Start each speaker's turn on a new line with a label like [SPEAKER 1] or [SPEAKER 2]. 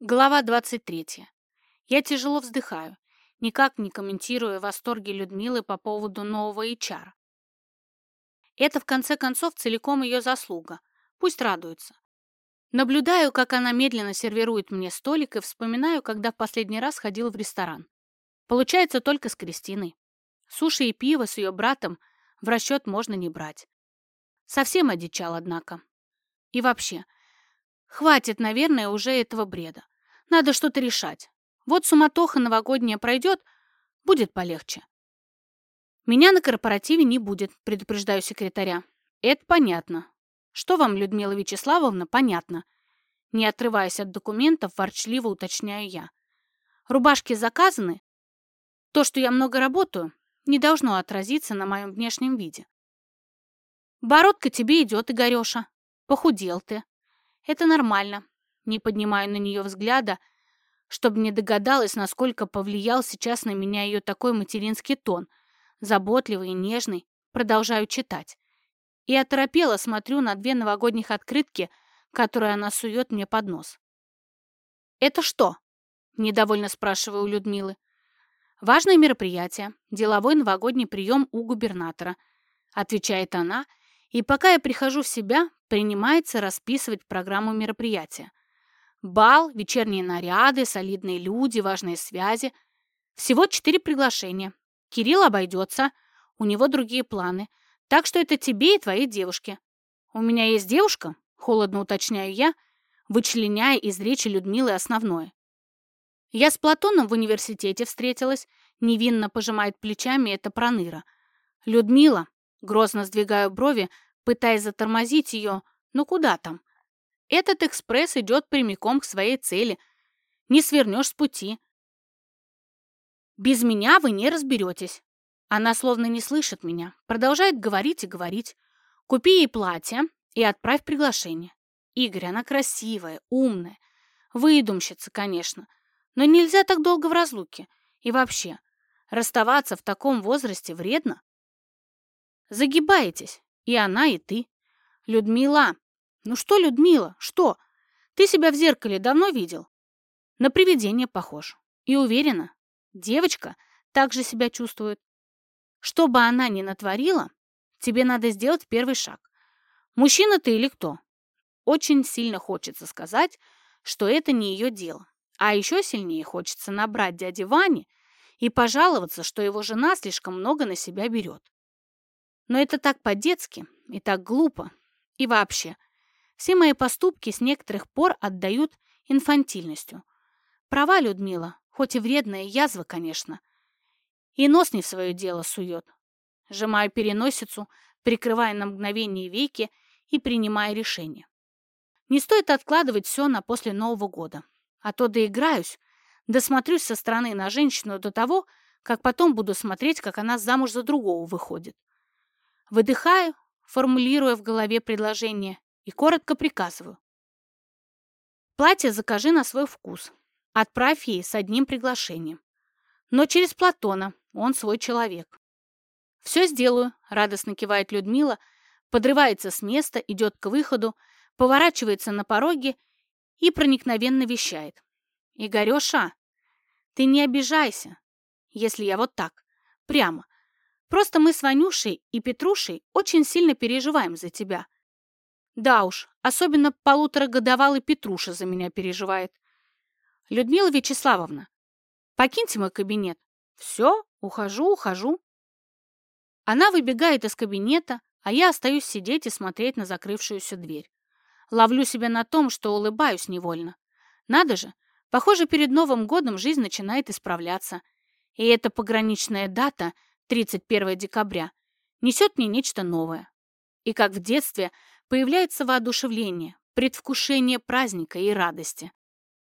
[SPEAKER 1] Глава 23. Я тяжело вздыхаю, никак не комментируя восторги Людмилы по поводу нового HR. Это, в конце концов, целиком ее заслуга. Пусть радуется. Наблюдаю, как она медленно сервирует мне столик и вспоминаю, когда в последний раз ходила в ресторан. Получается только с Кристиной. Суши и пиво с ее братом в расчет можно не брать. Совсем одичал, однако. И вообще, хватит, наверное, уже этого бреда. Надо что-то решать. Вот суматоха новогодняя пройдет, будет полегче. Меня на корпоративе не будет, предупреждаю секретаря. Это понятно. Что вам, Людмила Вячеславовна, понятно? Не отрываясь от документов, ворчливо уточняю я. Рубашки заказаны? То, что я много работаю, не должно отразиться на моем внешнем виде. Бородка тебе идет, Игореша. Похудел ты. Это нормально. Не поднимаю на нее взгляда, чтобы не догадалась, насколько повлиял сейчас на меня ее такой материнский тон, заботливый и нежный. Продолжаю читать. И оторопела смотрю на две новогодних открытки, которые она сует мне под нос. «Это что?» – недовольно спрашиваю у Людмилы. «Важное мероприятие, деловой новогодний прием у губернатора», – отвечает она – и пока я прихожу в себя, принимается расписывать программу мероприятия. Бал, вечерние наряды, солидные люди, важные связи. Всего четыре приглашения. Кирилл обойдется, у него другие планы. Так что это тебе и твоей девушке. У меня есть девушка, холодно уточняю я, вычленяя из речи Людмилы основное. Я с Платоном в университете встретилась, невинно пожимает плечами это проныра. Людмила, грозно сдвигаю брови, пытаясь затормозить ее, но куда там? Этот экспресс идет прямиком к своей цели. Не свернешь с пути. Без меня вы не разберетесь. Она словно не слышит меня, продолжает говорить и говорить. Купи ей платье и отправь приглашение. Игорь, она красивая, умная, выдумщица, конечно, но нельзя так долго в разлуке. И вообще, расставаться в таком возрасте вредно. Загибаетесь, и она, и ты. Людмила! Ну что, Людмила, что? Ты себя в зеркале давно видел? На привидение похож. И уверена, девочка так же себя чувствует. Что бы она ни натворила, тебе надо сделать первый шаг. Мужчина ты или кто? Очень сильно хочется сказать, что это не ее дело. А еще сильнее хочется набрать дяде Ване и пожаловаться, что его жена слишком много на себя берет. Но это так по-детски и так глупо. И вообще, все мои поступки с некоторых пор отдают инфантильностью. Права Людмила, хоть и вредная язва, конечно. И нос не в свое дело сует. Сжимаю переносицу, прикрывая на мгновение веки и принимая решение. Не стоит откладывать все на после Нового года. А то доиграюсь, досмотрюсь со стороны на женщину до того, как потом буду смотреть, как она замуж за другого выходит. Выдыхаю, формулируя в голове предложение, и коротко приказываю. Платье закажи на свой вкус. Отправь ей с одним приглашением. Но через Платона, он свой человек. «Все сделаю», — радостно кивает Людмила, подрывается с места, идет к выходу, поворачивается на пороге и проникновенно вещает. «Игореша, ты не обижайся, если я вот так, прямо, Просто мы с Ванюшей и Петрушей очень сильно переживаем за тебя. Да уж, особенно полуторагодовалый Петруша за меня переживает. Людмила Вячеславовна, покиньте мой кабинет. Все, ухожу, ухожу. Она выбегает из кабинета, а я остаюсь сидеть и смотреть на закрывшуюся дверь. Ловлю себя на том, что улыбаюсь невольно. Надо же, похоже, перед Новым годом жизнь начинает исправляться. И эта пограничная дата 31 декабря, несет мне нечто новое. И как в детстве появляется воодушевление, предвкушение праздника и радости.